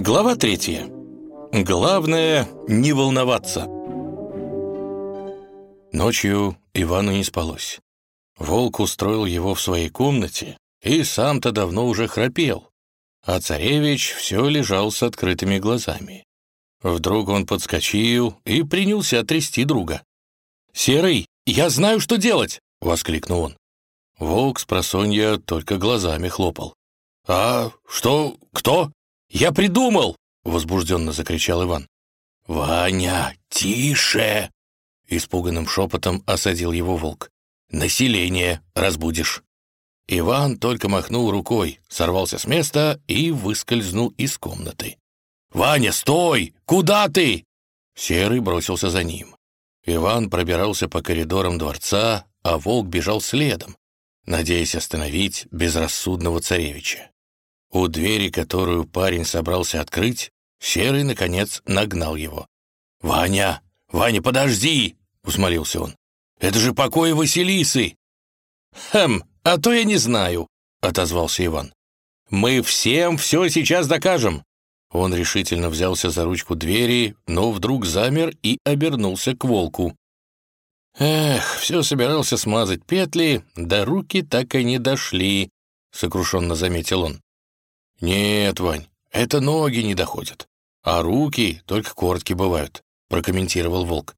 Глава третья. Главное — не волноваться. Ночью Ивану не спалось. Волк устроил его в своей комнате и сам-то давно уже храпел, а царевич все лежал с открытыми глазами. Вдруг он подскочил и принялся трясти друга. «Серый, я знаю, что делать!» — воскликнул он. Волк с просонья только глазами хлопал. «А что? Кто?» «Я придумал!» — возбужденно закричал Иван. «Ваня, тише!» — испуганным шепотом осадил его волк. «Население разбудишь!» Иван только махнул рукой, сорвался с места и выскользнул из комнаты. «Ваня, стой! Куда ты?» Серый бросился за ним. Иван пробирался по коридорам дворца, а волк бежал следом, надеясь остановить безрассудного царевича. У двери, которую парень собрался открыть, Серый, наконец, нагнал его. «Ваня! Ваня, подожди!» — усмолился он. «Это же покои Василисы!» «Хм, а то я не знаю», — отозвался Иван. «Мы всем все сейчас докажем!» Он решительно взялся за ручку двери, но вдруг замер и обернулся к волку. «Эх, все собирался смазать петли, да руки так и не дошли», — сокрушенно заметил он. «Нет, Вань, это ноги не доходят, а руки только коротки бывают», — прокомментировал Волк.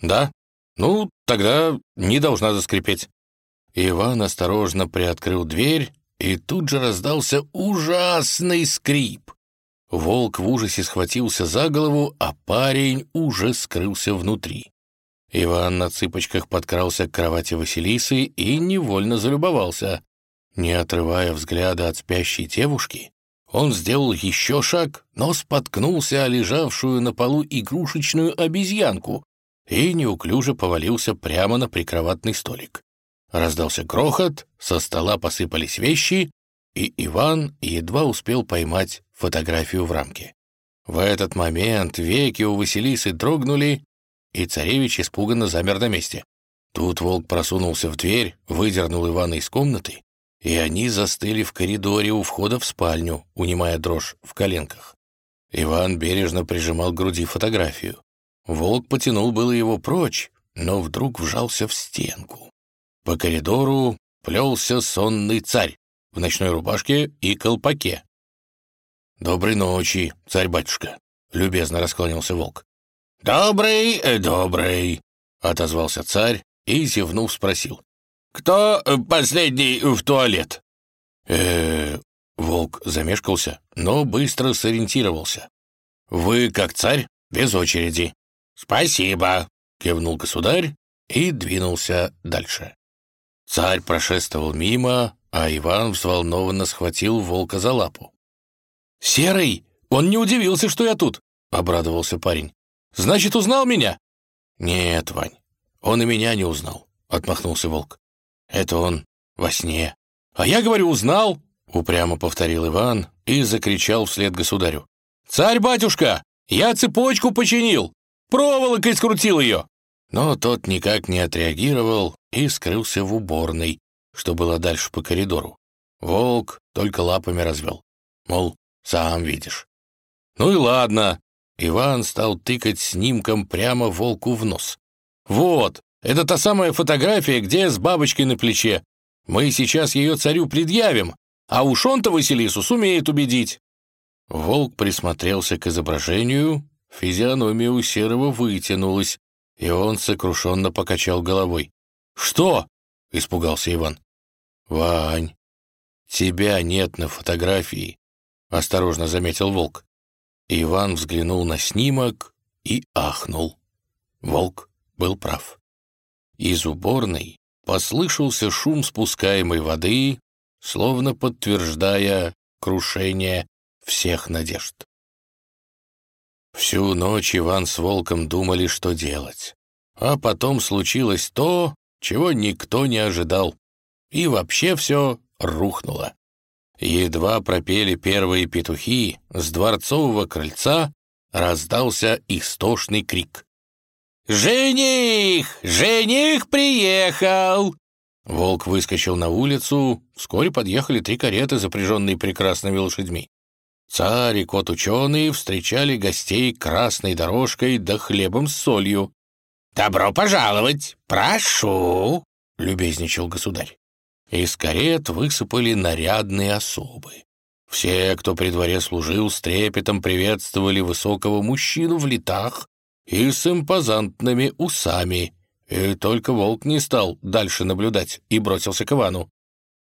«Да? Ну, тогда не должна заскрипеть». Иван осторожно приоткрыл дверь, и тут же раздался ужасный скрип. Волк в ужасе схватился за голову, а парень уже скрылся внутри. Иван на цыпочках подкрался к кровати Василисы и невольно залюбовался. Не отрывая взгляда от спящей девушки, он сделал еще шаг, но споткнулся о лежавшую на полу игрушечную обезьянку и неуклюже повалился прямо на прикроватный столик. Раздался грохот, со стола посыпались вещи, и Иван едва успел поймать фотографию в рамке. В этот момент веки у Василисы дрогнули, и царевич испуганно замер на месте. Тут волк просунулся в дверь, выдернул Ивана из комнаты и они застыли в коридоре у входа в спальню, унимая дрожь в коленках. Иван бережно прижимал к груди фотографию. Волк потянул было его прочь, но вдруг вжался в стенку. По коридору плелся сонный царь в ночной рубашке и колпаке. «Доброй ночи, царь-батюшка», — любезно расклонился волк. «Добрый, э, добрый», — отозвался царь и, зевнув, спросил. «Кто э, последний в туалет?» э, Волк замешкался, но быстро сориентировался. «Вы, как царь, без очереди». «Спасибо», — кивнул государь и двинулся дальше. Царь прошествовал мимо, а Иван взволнованно схватил волка за лапу. «Серый! Он не удивился, что я тут!» — обрадовался парень. «Значит, узнал меня?» «Нет, Вань, он и меня не узнал», — отмахнулся волк. Это он во сне. А я говорю, узнал, упрямо повторил Иван и закричал вслед государю. «Царь-батюшка, я цепочку починил, проволокой скрутил ее!» Но тот никак не отреагировал и скрылся в уборной, что было дальше по коридору. Волк только лапами развел, мол, сам видишь. Ну и ладно, Иван стал тыкать снимком прямо волку в нос. «Вот, это та самая фотография, где с бабочкой на плече. Мы сейчас ее царю предъявим, а уж он-то Василису сумеет убедить». Волк присмотрелся к изображению, физиономия у Серого вытянулась, и он сокрушенно покачал головой. «Что?» — испугался Иван. «Вань, тебя нет на фотографии», — осторожно заметил Волк. Иван взглянул на снимок и ахнул. Волк был прав. Из уборной послышался шум спускаемой воды, словно подтверждая крушение всех надежд. Всю ночь Иван с Волком думали, что делать. А потом случилось то, чего никто не ожидал. И вообще все рухнуло. Едва пропели первые петухи, с дворцового крыльца раздался истошный крик. «Жених! Жених приехал!» Волк выскочил на улицу. Вскоре подъехали три кареты, запряженные прекрасными лошадьми. Царь и кот-ученый встречали гостей красной дорожкой да хлебом с солью. «Добро пожаловать! Прошу!» — любезничал государь. Из карет высыпали нарядные особы. Все, кто при дворе служил, с трепетом приветствовали высокого мужчину в летах и с импозантными усами. И только волк не стал дальше наблюдать и бросился к Ивану.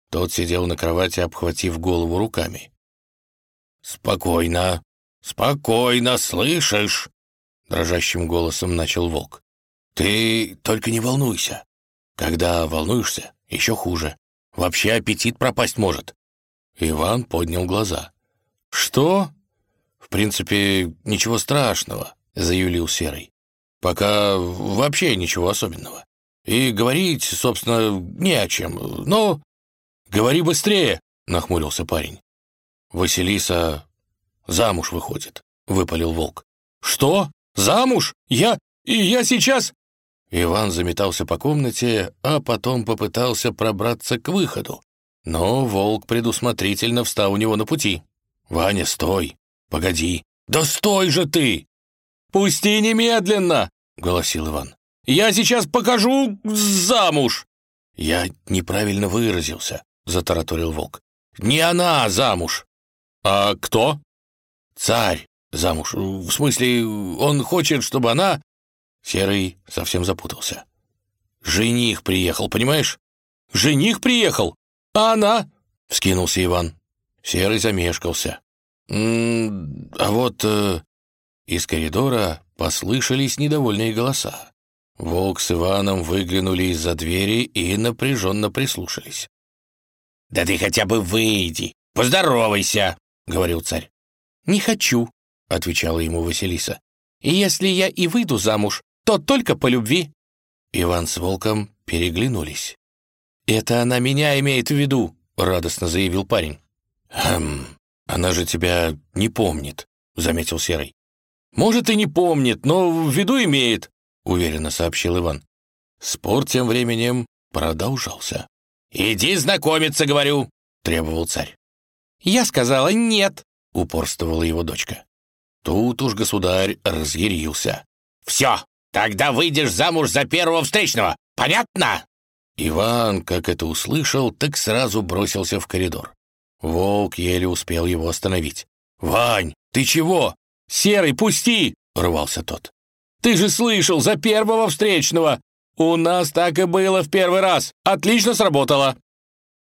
Тот сидел на кровати, обхватив голову руками. «Спокойно, спокойно, слышишь?» Дрожащим голосом начал волк. «Ты только не волнуйся. Когда волнуешься, еще хуже. Вообще аппетит пропасть может». Иван поднял глаза. «Что?» «В принципе, ничего страшного», — заюлил Серый. «Пока вообще ничего особенного. И говорить, собственно, не о чем. Но говори быстрее», — нахмурился парень. «Василиса замуж выходит», — выпалил волк. «Что? Замуж? Я... и я сейчас...» Иван заметался по комнате, а потом попытался пробраться к выходу. Но волк предусмотрительно встал у него на пути. «Ваня, стой! Погоди! Да стой же ты!» «Пусти немедленно!» — голосил Иван. «Я сейчас покажу замуж!» «Я неправильно выразился», — затараторил волк. «Не она замуж!» «А кто?» «Царь замуж. В смысле, он хочет, чтобы она...» Серый совсем запутался. «Жених приехал, понимаешь?» «Жених приехал? А она?» — вскинулся Иван. Серый замешкался. «М -м, «А вот...» э, Из коридора послышались недовольные голоса. Волк с Иваном выглянули из-за двери и напряженно прислушались. «Да ты хотя бы выйди, поздоровайся!» — говорил царь. «Не хочу», — отвечала ему Василиса. «И если я и выйду замуж, то только по любви». Иван с Волком переглянулись. «Это она меня имеет в виду», — радостно заявил парень. «Хм, она же тебя не помнит», — заметил Серый. «Может, и не помнит, но в виду имеет», — уверенно сообщил Иван. Спор тем временем продолжался. «Иди знакомиться, говорю», — требовал царь. «Я сказала нет», — упорствовала его дочка. Тут уж государь разъярился. «Все, тогда выйдешь замуж за первого встречного, понятно?» Иван, как это услышал, так сразу бросился в коридор. Волк еле успел его остановить. «Вань, ты чего?» «Серый, пусти!» — рвался тот. «Ты же слышал, за первого встречного! У нас так и было в первый раз! Отлично сработало!»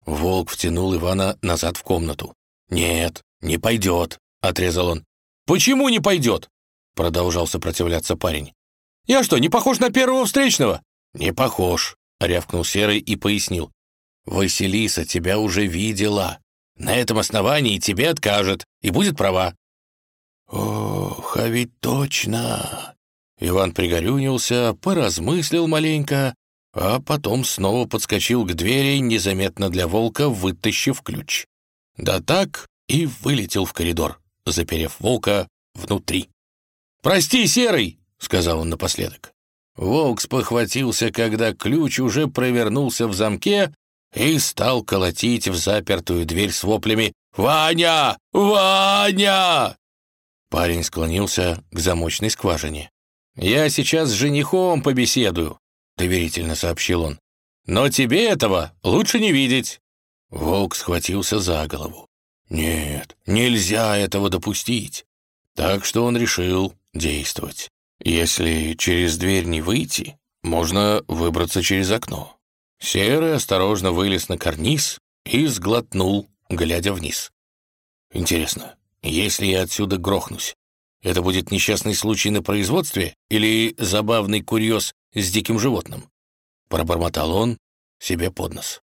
Волк втянул Ивана назад в комнату. «Нет, не пойдет», — отрезал он. «Почему не пойдет?» — продолжал сопротивляться парень. «Я что, не похож на первого встречного?» «Не похож», — рявкнул Серый и пояснил. «Василиса тебя уже видела. На этом основании тебе откажет и будет права». «Ох, а ведь точно!» Иван пригорюнился, поразмыслил маленько, а потом снова подскочил к двери, незаметно для волка, вытащив ключ. Да так и вылетел в коридор, заперев волка внутри. «Прости, Серый!» — сказал он напоследок. Волк спохватился, когда ключ уже провернулся в замке и стал колотить в запертую дверь с воплями «Ваня! Ваня!». Парень склонился к замочной скважине. «Я сейчас с женихом побеседую», — доверительно сообщил он. «Но тебе этого лучше не видеть». Волк схватился за голову. Нет, нельзя этого допустить. Так что он решил действовать. Если через дверь не выйти, можно выбраться через окно. Серый осторожно вылез на карниз и сглотнул, глядя вниз. Интересно, если я отсюда грохнусь, это будет несчастный случай на производстве или забавный курьез с диким животным? Пробормотал он себе под нос.